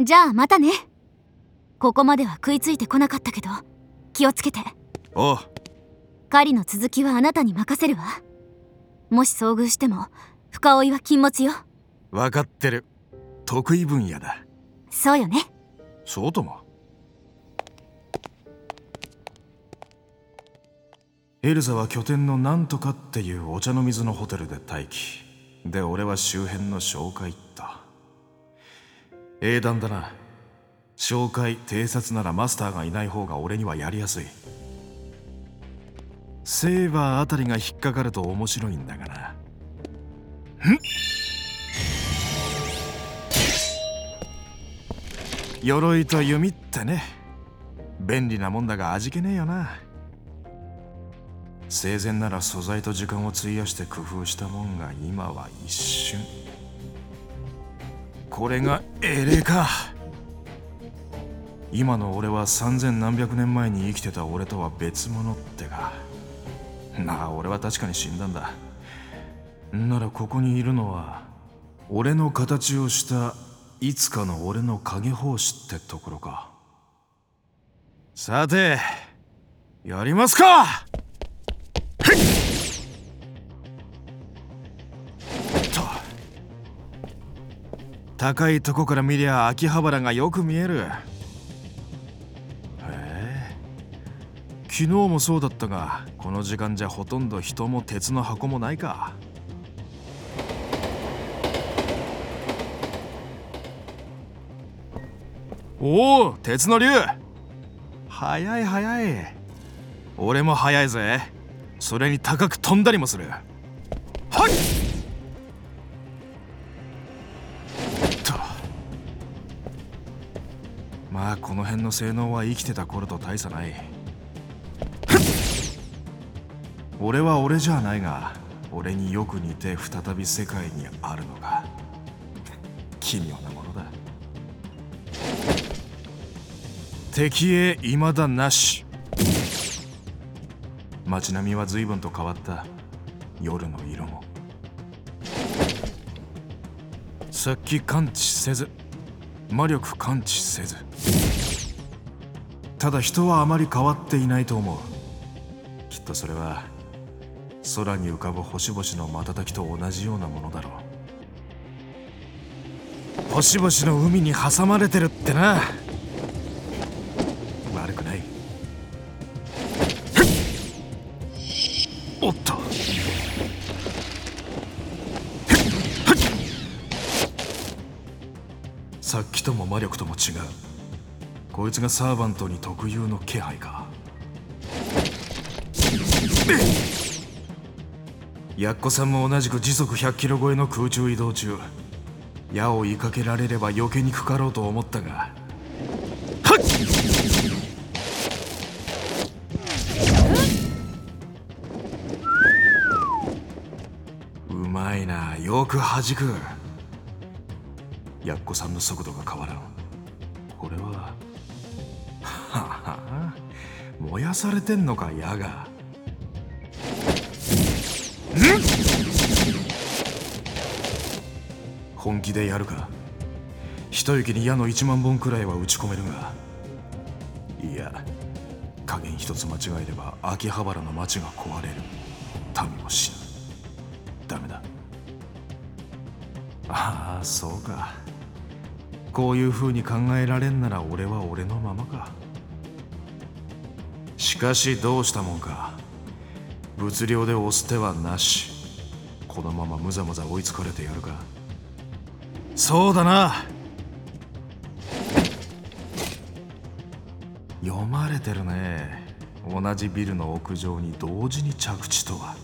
じゃあまたね。ここまでは食いついてこなかったけど気をつけて。おう。狩りの続きはあなたに任せるわ。もし遭遇しても深追いは禁物よ。分かってる。得意分野だ。そうよね。そうとも。エルザは拠点のなんとかっていうお茶の水のホテルで待機。で俺は周辺の紹介行った英断だな。紹介偵察ならマスターがいない方が俺にはやりやすい。セーバーあたりが引っかかると面白いんだがな。鎧と弓ってね。便利なもんだが味気ねえよな。生前なら素材と時間を費やして工夫したもんが今は一瞬。これがエレか今の俺は三千何百年前に生きてた俺とは別物ってかなあ俺は確かに死んだんだ。ならここにいるのは俺の形をしたいつかの俺の影奉仕ってところか。さてやりますか。高いとこから見りゃ秋葉原がよく見える。へえ。昨日もそうだったがこの時間じゃほとんど人も鉄の箱もないか。おお鉄の竜。早い早い。俺も早いぜ。それに高く飛んだりもする。はいまあこの辺の性能は生きてた頃と大差ない。俺は俺じゃないが俺によく似て再び世界にあるのが奇妙なものだ。敵へ未だなし。街並みは随分と変わった。夜の色も。さっき感知せず。魔力感知せず。ただ人はあまり変わっていないと思う。きっとそれは空に浮かぶ星々の瞬きと同じようなものだろう。星々の海に挟まれてるってな。さっきとも魔力とも違う。こいつがサーバントに特有の気配か。やっこさんも同じく時速100キロ超えの空中移動中。矢を追いかけられれば避けにくかろうと思ったが。はっ！うまいな。よく弾く。やっこさんの速度が変わらん。これははは 燃やされてんのか矢が。本気でやるか。一息に矢の1万本くらいは打ち込めるが。いや加減一つ間違えれば秋葉原の街が壊れる。民も死ぬ。ダメだ。ああそうか。こういう風に考えられんなら俺は俺のままか。しかしどうしたもんか。物量で押す手はなし。このままむざむざ追いつかれてやるか。そうだな。読まれてるね。同じビルの屋上に同時に着地とは。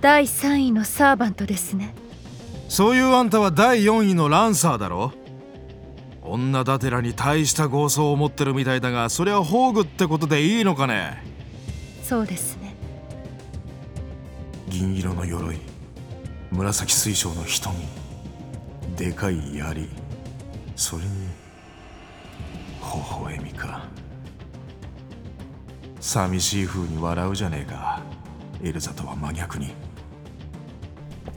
第3位のサーバントですね。そういうあんたは第4位のランサーだろ？女だてらに大した豪壮を持ってるみたいだがそれは宝具ってことでいいのかね？そうですね。銀色の鎧紫水晶の瞳でかい槍それに微笑みか。寂しい風に笑うじゃねえかエルザとは真逆に。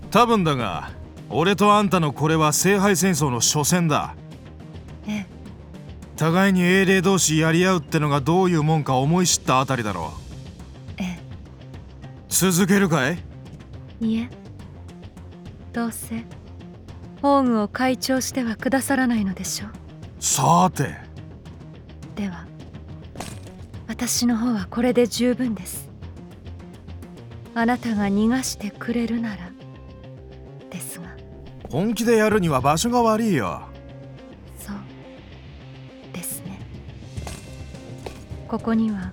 多分だが俺とあんたのこれは聖杯戦争の初戦だ。ええ。互いに英霊同士やり合うってのがどういうもんか思い知ったあたりだろう。え続けるかい？えいえ。どうせ宝具を会長してはくださらないのでしょう。さて。では私の方はこれで十分です。あなたが逃がしてくれるならですが本気でやるには場所が悪いよ。そうですね。ここには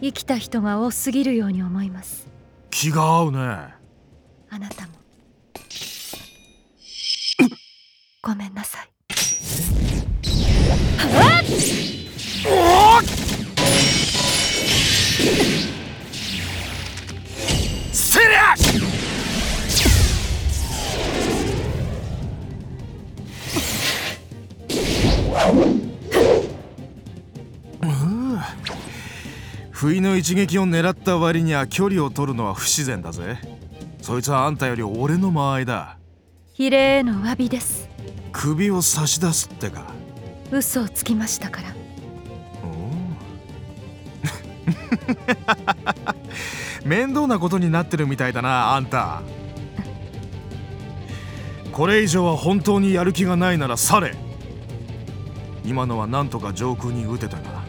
生きた人が多すぎるように思います。気が合うね。あなたも。ごめんなさい。せ 不意の一撃を狙った割には距離を取るのは不自然だぜ。そいつはあんたより俺の間合いだ。比例への詫びです。首を差し出すってか。嘘をつきましたから。おお 面倒なことになってるみたいだなあんた。これ以上は本当にやる気がないなら去れ今のはなんとか上空に撃てたが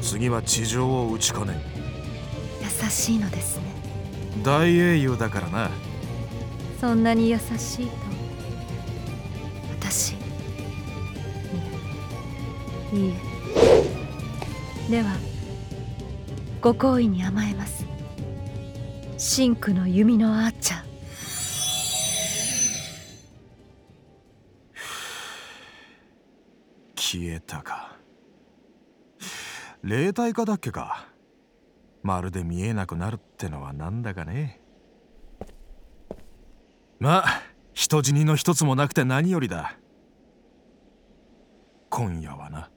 次は地上を撃ちかねん。優しいのですね。大英雄だからな。そんなに優しいと私いえいいえ。ではご好意に甘えます。真紅の弓のアーチャー消えたか。霊体化だっけか。まるで見えなくなるってのはなんだかね。まあ人死にの一つもなくて何よりだ。今夜はな。